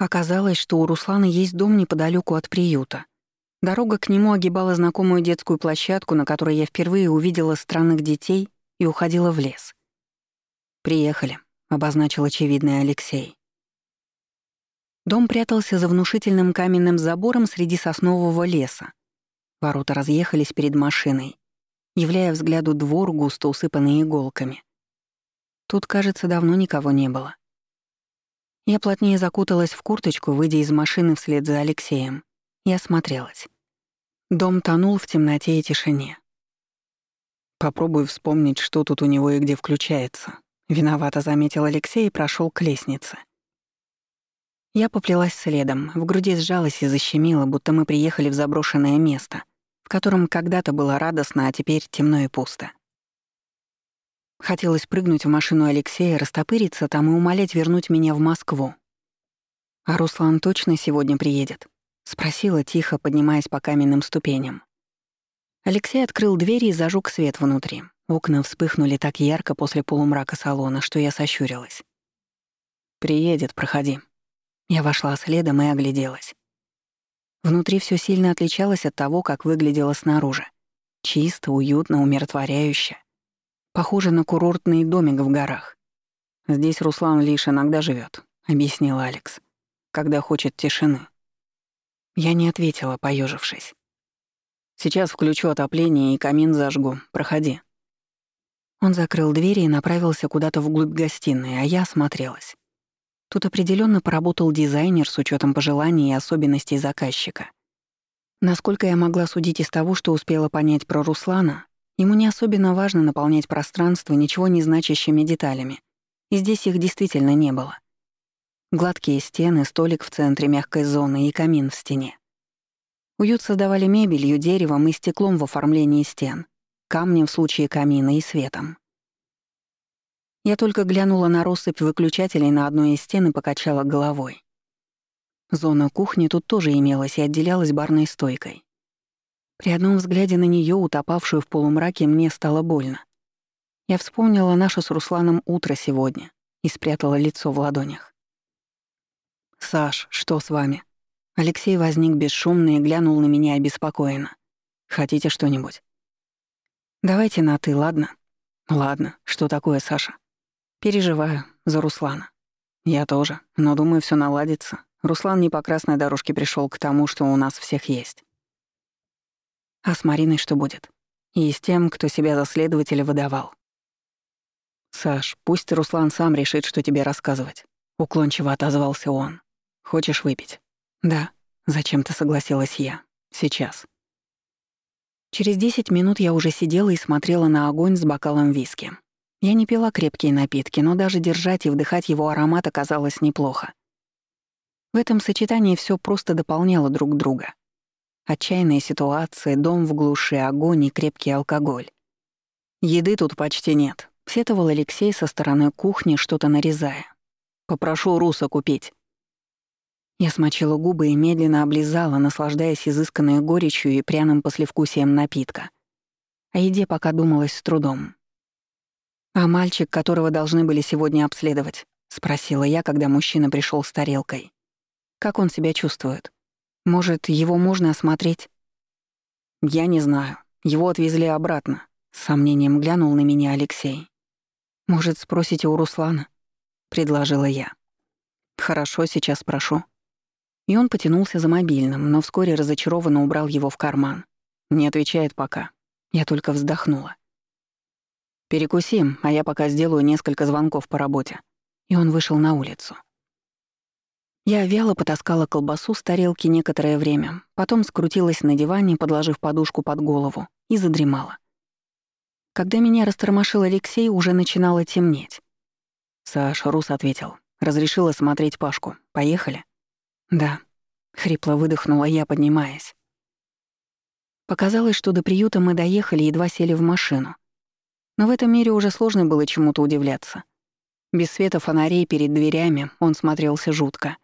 Оказалось, что у Руслана есть дом неподалеку от приюта. Дорога к нему огибала знакомую детскую площадку, на которой я впервые увидела странных детей и уходила в лес. «Приехали», — обозначил очевидный Алексей. Дом прятался за внушительным каменным забором среди соснового леса. Ворота разъехались перед машиной, являя взгляду двор, густо усыпанный иголками. Тут, кажется, давно никого не было. Я плотнее закуталась в курточку, выйдя из машины вслед за Алексеем, и осмотрелась. Дом тонул в темноте и тишине. Попробуй вспомнить, что тут у него и где включается. Виновато заметил Алексей и прошел к лестнице. Я поплелась следом, в груди сжалась и защемила, будто мы приехали в заброшенное место, в котором когда-то было радостно, а теперь темно и пусто. Хотелось прыгнуть в машину Алексея, растопыриться там и умолять вернуть меня в Москву. «А Руслан точно сегодня приедет?» — спросила тихо, поднимаясь по каменным ступеням. Алексей открыл дверь и зажег свет внутри. Окна вспыхнули так ярко после полумрака салона, что я сощурилась. «Приедет, проходи», я вошла следом и огляделась. Внутри все сильно отличалось от того, как выглядело снаружи. Чисто, уютно, умиротворяюще. Похоже на курортный домик в горах. «Здесь Руслан лишь иногда живет, объяснил Алекс, «когда хочет тишины». Я не ответила, поежившись. «Сейчас включу отопление и камин зажгу. Проходи». Он закрыл двери и направился куда-то вглубь гостиной, а я осмотрелась. Тут определенно поработал дизайнер с учетом пожеланий и особенностей заказчика. Насколько я могла судить из того, что успела понять про Руслана, ему не особенно важно наполнять пространство ничего не значащими деталями, и здесь их действительно не было. Гладкие стены, столик в центре мягкой зоны и камин в стене. Уют создавали мебелью, деревом и стеклом в оформлении стен, камнем в случае камина и светом. Я только глянула на россыпь выключателей на одной из стен и покачала головой. Зона кухни тут тоже имелась и отделялась барной стойкой. При одном взгляде на нее, утопавшую в полумраке, мне стало больно. Я вспомнила наше с Русланом утро сегодня и спрятала лицо в ладонях. «Саш, что с вами?» Алексей возник бесшумно и глянул на меня обеспокоенно. «Хотите что-нибудь?» «Давайте на «ты», ладно?» «Ладно. Что такое, Саша?» Переживаю за Руслана. Я тоже, но думаю, все наладится. Руслан не по красной дорожке пришел к тому, что у нас всех есть. А с Мариной что будет? И с тем, кто себя за следователя выдавал. «Саш, пусть Руслан сам решит, что тебе рассказывать», — уклончиво отозвался он. «Хочешь выпить?» «Да», — зачем-то согласилась я. «Сейчас». Через десять минут я уже сидела и смотрела на огонь с бокалом виски. Я не пила крепкие напитки, но даже держать и вдыхать его аромат оказалось неплохо. В этом сочетании все просто дополняло друг друга. Отчаянная ситуация, дом в глуши, огонь и крепкий алкоголь. «Еды тут почти нет», — сетовал Алексей со стороны кухни, что-то нарезая. «Попрошу Руса купить». Я смочила губы и медленно облизала, наслаждаясь изысканной горечью и пряным послевкусием напитка. О еде пока думалось с трудом. «А мальчик, которого должны были сегодня обследовать?» — спросила я, когда мужчина пришел с тарелкой. «Как он себя чувствует? Может, его можно осмотреть?» «Я не знаю. Его отвезли обратно», — с сомнением глянул на меня Алексей. «Может, спросите у Руслана?» — предложила я. «Хорошо, сейчас спрошу». И он потянулся за мобильным, но вскоре разочарованно убрал его в карман. Не отвечает пока. Я только вздохнула. «Перекусим, а я пока сделаю несколько звонков по работе». И он вышел на улицу. Я вяло потаскала колбасу с тарелки некоторое время, потом скрутилась на диване, подложив подушку под голову, и задремала. Когда меня растормошил Алексей, уже начинало темнеть. Саш Рус ответил. Разрешила смотреть Пашку. Поехали? Да. Хрипло выдохнула я, поднимаясь. Показалось, что до приюта мы доехали, едва сели в машину. Но в этом мире уже сложно было чему-то удивляться. Без света фонарей перед дверями он смотрелся жутко.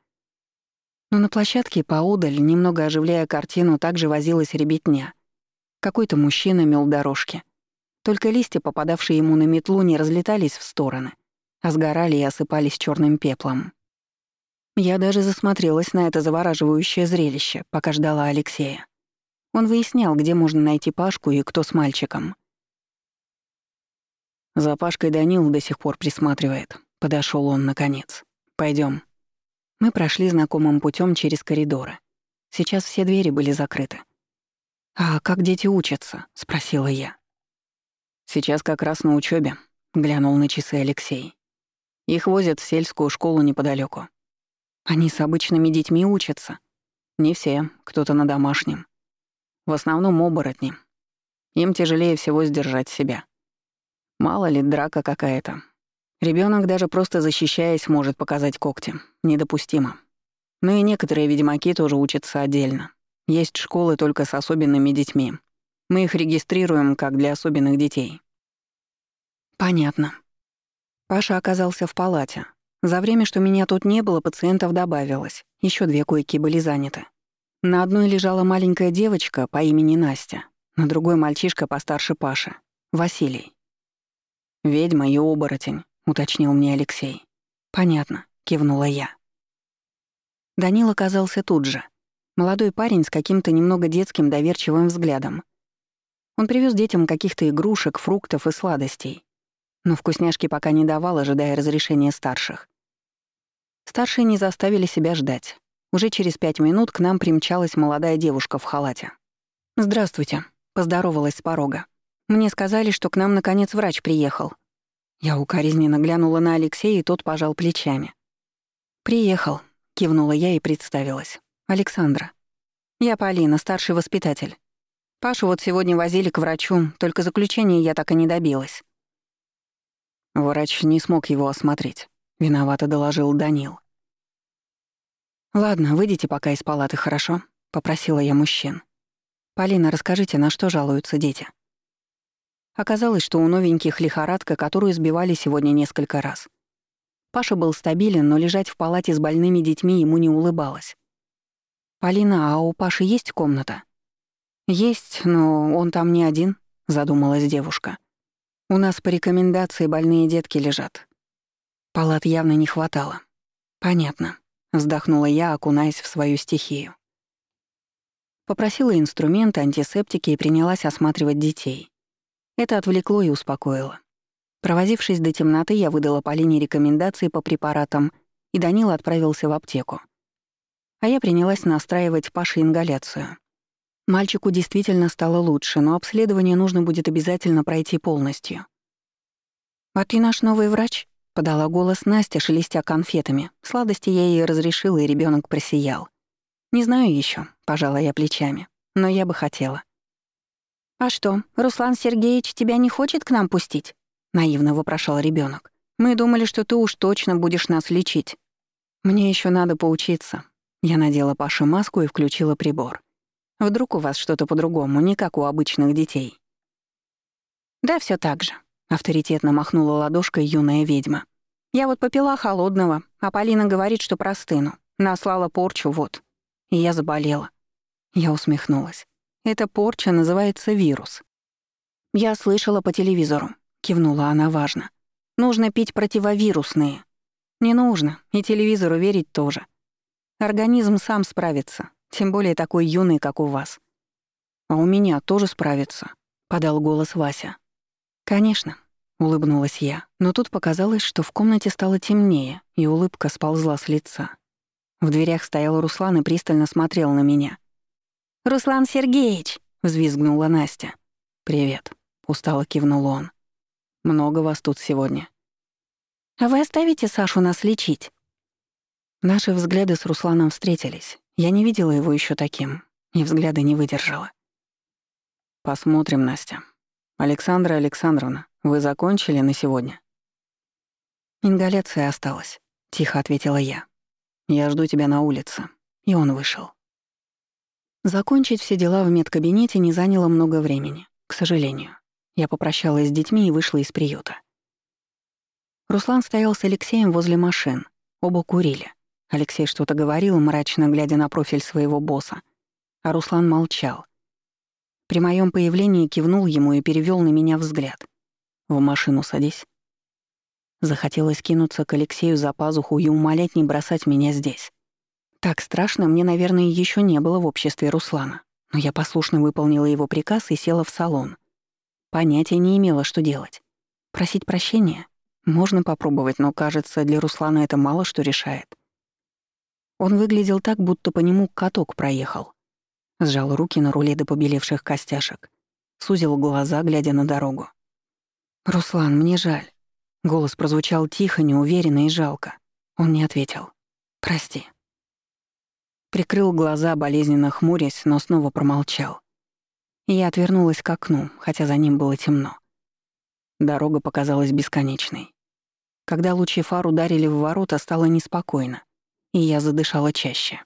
Но на площадке поодаль, немного оживляя картину, также возилась ребятня. Какой-то мужчина мел дорожки. Только листья, попадавшие ему на метлу, не разлетались в стороны, а сгорали и осыпались черным пеплом. Я даже засмотрелась на это завораживающее зрелище, пока ждала Алексея. Он выяснял, где можно найти Пашку и кто с мальчиком. За Пашкой Данил до сих пор присматривает. Подошел он наконец. Пойдем. Мы прошли знакомым путем через коридоры. Сейчас все двери были закрыты. «А как дети учатся?» — спросила я. «Сейчас как раз на учебе, глянул на часы Алексей. Их возят в сельскую школу неподалеку. Они с обычными детьми учатся? Не все, кто-то на домашнем. В основном оборотни. Им тяжелее всего сдержать себя. Мало ли, драка какая-то. Ребенок даже просто защищаясь может показать когти. Недопустимо. Ну и некоторые ведьмаки тоже учатся отдельно. Есть школы только с особенными детьми. Мы их регистрируем как для особенных детей. Понятно. Паша оказался в палате. За время, что меня тут не было, пациентов добавилось. Еще две койки были заняты. На одной лежала маленькая девочка по имени Настя, на другой мальчишка постарше Паши, Василий. «Ведьма и оборотень», — уточнил мне Алексей. «Понятно», — кивнула я. Данил оказался тут же. Молодой парень с каким-то немного детским доверчивым взглядом. Он привез детям каких-то игрушек, фруктов и сладостей. Но вкусняшки пока не давал, ожидая разрешения старших. Старшие не заставили себя ждать. Уже через пять минут к нам примчалась молодая девушка в халате. «Здравствуйте», — поздоровалась с порога. «Мне сказали, что к нам наконец врач приехал». Я укоризненно глянула на Алексея, и тот пожал плечами. «Приехал», — кивнула я и представилась. «Александра. Я Полина, старший воспитатель. Пашу вот сегодня возили к врачу, только заключения я так и не добилась». Врач не смог его осмотреть. Виновато доложил Данил. «Ладно, выйдите пока из палаты, хорошо?» — попросила я мужчин. «Полина, расскажите, на что жалуются дети?» Оказалось, что у новеньких лихорадка, которую сбивали сегодня несколько раз. Паша был стабилен, но лежать в палате с больными детьми ему не улыбалось. «Полина, а у Паши есть комната?» «Есть, но он там не один», — задумалась девушка. «У нас по рекомендации больные детки лежат. Палат явно не хватало. Понятно. Вздохнула я, окунаясь в свою стихию. Попросила инструменты, антисептики и принялась осматривать детей. Это отвлекло и успокоило. Провозившись до темноты, я выдала Полине рекомендации по препаратам, и Данила отправился в аптеку. А я принялась настраивать Паше ингаляцию. Мальчику действительно стало лучше, но обследование нужно будет обязательно пройти полностью. «А ты наш новый врач?» Подала голос Настя, шелестя конфетами. Сладости я ей разрешила, и ребенок просиял. «Не знаю еще, пожала я плечами. «Но я бы хотела». «А что, Руслан Сергеевич тебя не хочет к нам пустить?» — наивно вопрошал ребенок. «Мы думали, что ты уж точно будешь нас лечить». «Мне еще надо поучиться». Я надела Паше маску и включила прибор. «Вдруг у вас что-то по-другому, не как у обычных детей?» «Да, все так же», Авторитетно махнула ладошкой юная ведьма. «Я вот попила холодного, а Полина говорит, что простыну. Наслала порчу, вот. И я заболела». Я усмехнулась. «Эта порча называется вирус». «Я слышала по телевизору», — кивнула она важно. «Нужно пить противовирусные». «Не нужно, и телевизору верить тоже. Организм сам справится, тем более такой юный, как у вас». «А у меня тоже справится», — подал голос Вася. «Конечно», — улыбнулась я, но тут показалось, что в комнате стало темнее, и улыбка сползла с лица. В дверях стоял Руслан и пристально смотрел на меня. «Руслан Сергеевич!» — взвизгнула Настя. «Привет», — устало кивнул он. «Много вас тут сегодня». «А вы оставите Сашу нас лечить?» Наши взгляды с Русланом встретились. Я не видела его еще таким, и взгляды не выдержала. «Посмотрим, Настя», «Александра Александровна, вы закончили на сегодня?» «Ингаляция осталась», — тихо ответила я. «Я жду тебя на улице». И он вышел. Закончить все дела в медкабинете не заняло много времени, к сожалению. Я попрощалась с детьми и вышла из приюта. Руслан стоял с Алексеем возле машин. Оба курили. Алексей что-то говорил, мрачно глядя на профиль своего босса. А Руслан молчал — при моем появлении кивнул ему и перевел на меня взгляд. «В машину садись». Захотелось кинуться к Алексею за пазуху и умолять не бросать меня здесь. Так страшно мне, наверное, еще не было в обществе Руслана. Но я послушно выполнила его приказ и села в салон. Понятия не имела, что делать. Просить прощения? Можно попробовать, но, кажется, для Руслана это мало что решает. Он выглядел так, будто по нему каток проехал. Сжал руки на руле до побелевших костяшек. Сузил глаза, глядя на дорогу. «Руслан, мне жаль». Голос прозвучал тихо, неуверенно и жалко. Он не ответил. «Прости». Прикрыл глаза, болезненно хмурясь, но снова промолчал. я отвернулась к окну, хотя за ним было темно. Дорога показалась бесконечной. Когда лучи фар ударили в ворота, стало неспокойно, и я задышала чаще.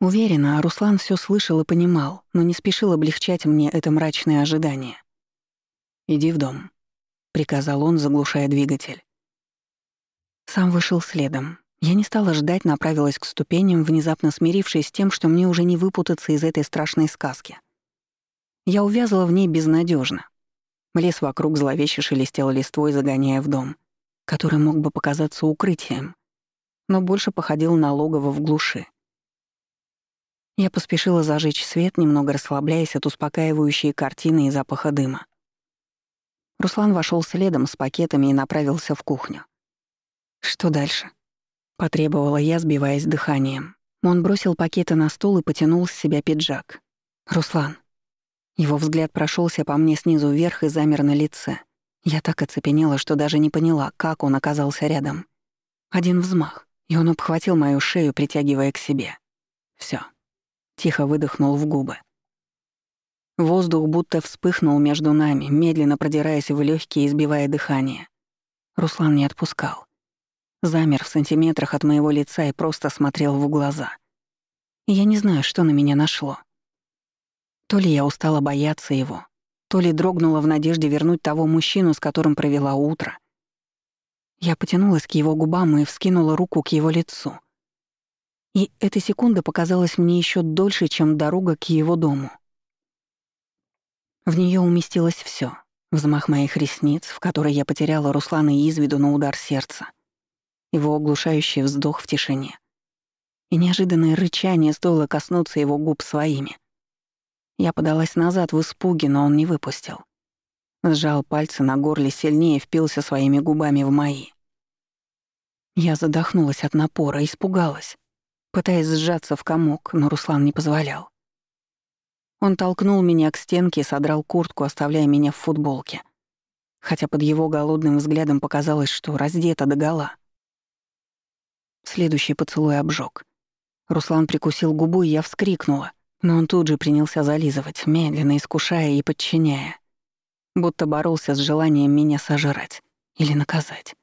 Уверена, Руслан все слышал и понимал, но не спешил облегчать мне это мрачное ожидание. «Иди в дом», — приказал он, заглушая двигатель. Сам вышел следом. Я не стала ждать, направилась к ступеням, внезапно смирившись с тем, что мне уже не выпутаться из этой страшной сказки. Я увязла в ней безнадежно. Лес вокруг зловеще шелестел листвой, загоняя в дом — который мог бы показаться укрытием, но больше походил на логово в глуши. Я поспешила зажечь свет, немного расслабляясь от успокаивающей картины и запаха дыма. Руслан вошел следом с пакетами и направился в кухню. «Что дальше?» — потребовала я, сбиваясь дыханием. Он бросил пакеты на стол и потянул с себя пиджак. «Руслан». Его взгляд прошелся по мне снизу вверх и замер на лице. Я так оцепенела, что даже не поняла, как он оказался рядом. Один взмах, и он обхватил мою шею, притягивая к себе. Всё. Тихо выдохнул в губы. Воздух будто вспыхнул между нами, медленно продираясь в легкие и сбивая дыхание. Руслан не отпускал. Замер в сантиметрах от моего лица и просто смотрел в глаза. Я не знаю, что на меня нашло. То ли я устала бояться его, то ли дрогнула в надежде вернуть того мужчину, с которым провела утро. Я потянулась к его губам и вскинула руку к его лицу. И эта секунда показалась мне еще дольше, чем дорога к его дому. В нее уместилось все: Взмах моих ресниц, в которой я потеряла Руслана из виду на удар сердца. Его оглушающий вздох в тишине. И неожиданное рычание стоило коснуться его губ своими — я подалась назад в испуге, но он не выпустил. Сжал пальцы на горле сильнее и впился своими губами в мои. Я задохнулась от напора, испугалась, пытаясь сжаться в комок, но Руслан не позволял. Он толкнул меня к стенке и содрал куртку, оставляя меня в футболке. Хотя под его голодным взглядом показалось, что раздета догола. Следующий поцелуй обжег. Руслан прикусил губу, и я вскрикнула. Но он тут же принялся зализывать, медленно искушая и подчиняя. Будто боролся с желанием меня сожрать. Или наказать.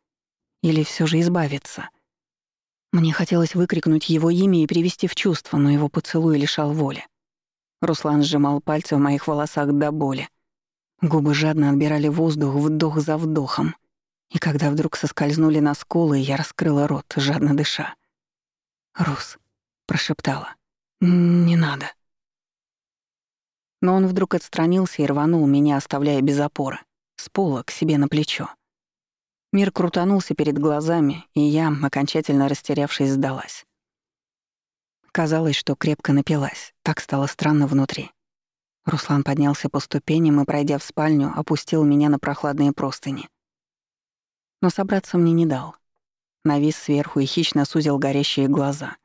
Или все же избавиться. Мне хотелось выкрикнуть его имя и привести в чувство, но его поцелуй лишал воли. Руслан сжимал пальцы в моих волосах до боли. Губы жадно отбирали воздух вдох за вдохом. И когда вдруг соскользнули на скулы, я раскрыла рот, жадно дыша. «Рус», — прошептала, — «не надо». Но он вдруг отстранился и рванул меня, оставляя без опоры, с пола к себе на плечо. Мир крутанулся перед глазами, и я, окончательно растерявшись, сдалась. Казалось, что крепко напилась, так стало странно внутри. Руслан поднялся по ступеням и, пройдя в спальню, опустил меня на прохладные простыни. Но собраться мне не дал. Навис сверху и хищно сузил горящие глаза,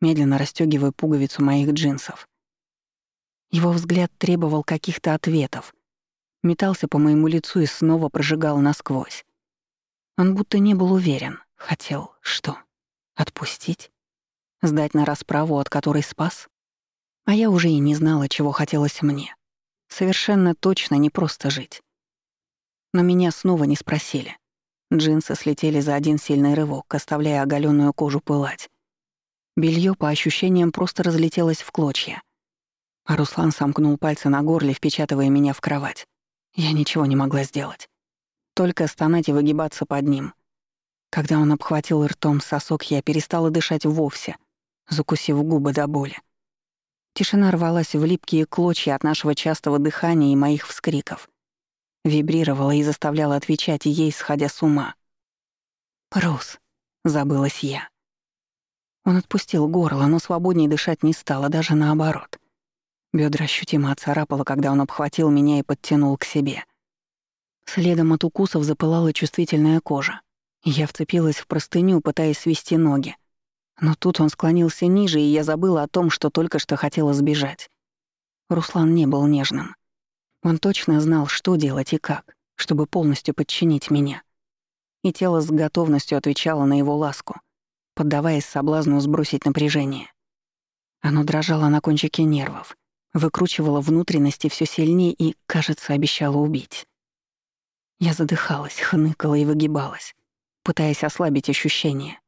медленно расстёгивая пуговицу моих джинсов. Его взгляд требовал каких-то ответов. Метался по моему лицу и снова прожигал насквозь. Он будто не был уверен. Хотел что? Отпустить? Сдать на расправу, от которой спас? А я уже и не знала, чего хотелось мне. Совершенно точно не просто жить. Но меня снова не спросили. Джинсы слетели за один сильный рывок, оставляя оголенную кожу пылать. Белье по ощущениям просто разлетелось в клочья. А Руслан сомкнул пальцы на горле, впечатывая меня в кровать. Я ничего не могла сделать. Только стонать и выгибаться под ним. Когда он обхватил ртом сосок, я перестала дышать вовсе, закусив губы до боли. Тишина рвалась в липкие клочья от нашего частого дыхания и моих вскриков. Вибрировала и заставляла отвечать ей, сходя с ума. «Рус», — забылась я. Он отпустил горло, но свободнее дышать не стало, даже наоборот. Бедра ощутимо отцарапало, когда он обхватил меня и подтянул к себе. Следом от укусов запылала чувствительная кожа. Я вцепилась в простыню, пытаясь свести ноги. Но тут он склонился ниже, и я забыла о том, что только что хотела сбежать. Руслан не был нежным. Он точно знал, что делать и как, чтобы полностью подчинить меня. И тело с готовностью отвечало на его ласку, поддаваясь соблазну сбросить напряжение. Оно дрожало на кончике нервов, выкручивало внутренности все сильнее и, кажется, обещало убить. Я задыхалась, хныкала и выгибалась, пытаясь ослабить ощущения.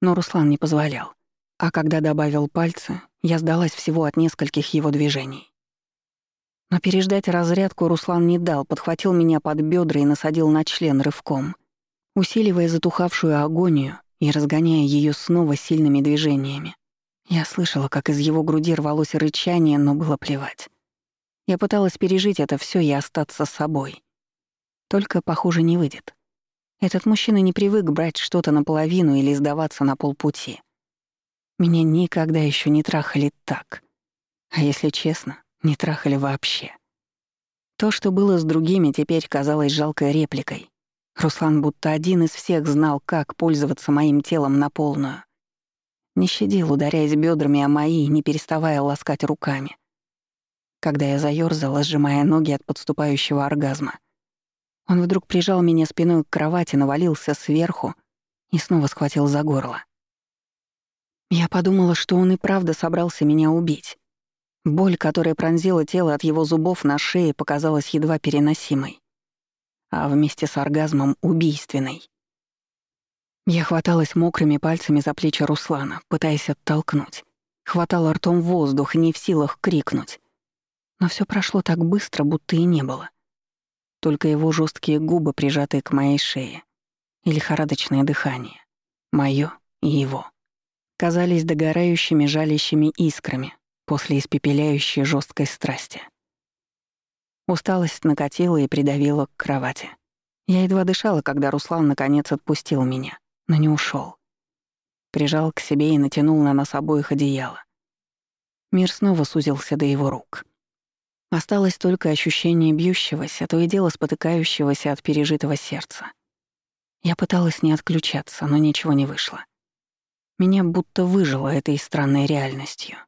Но Руслан не позволял. А когда добавил пальцы, я сдалась всего от нескольких его движений. Но переждать разрядку Руслан не дал, подхватил меня под бедра и насадил на член рывком, усиливая затухавшую агонию и разгоняя ее снова сильными движениями. Я слышала, как из его груди рвалось рычание, но было плевать. Я пыталась пережить это все и остаться собой. Только, похоже, не выйдет. Этот мужчина не привык брать что-то наполовину или сдаваться на полпути. Меня никогда еще не трахали так. А если честно, не трахали вообще. То, что было с другими, теперь казалось жалкой репликой. Руслан будто один из всех знал, как пользоваться моим телом на полную. Не щадил, ударяясь бедрами о мои, не переставая ласкать руками. Когда я заёрзала, сжимая ноги от подступающего оргазма, он вдруг прижал меня спиной к кровати, навалился сверху и снова схватил за горло. Я подумала, что он и правда собрался меня убить. Боль, которая пронзила тело от его зубов на шее, показалась едва переносимой, а вместе с оргазмом — убийственной. Я хваталась мокрыми пальцами за плечи Руслана, пытаясь оттолкнуть. Хватала ртом воздух, не в силах крикнуть. Но все прошло так быстро, будто и не было только его жесткие губы, прижатые к моей шее, и лихорадочное дыхание, моё и его, казались догорающими жалящими искрами после испепеляющей жесткой страсти. Усталость накатила и придавила к кровати. Я едва дышала, когда Руслан наконец отпустил меня, но не ушел. Прижал к себе и натянул на нас обоих одеяло. Мир снова сузился до его рук. Осталось только ощущение бьющегося, то и дело спотыкающегося от пережитого сердца. Я пыталась не отключаться, но ничего не вышло. Меня будто выжило этой странной реальностью.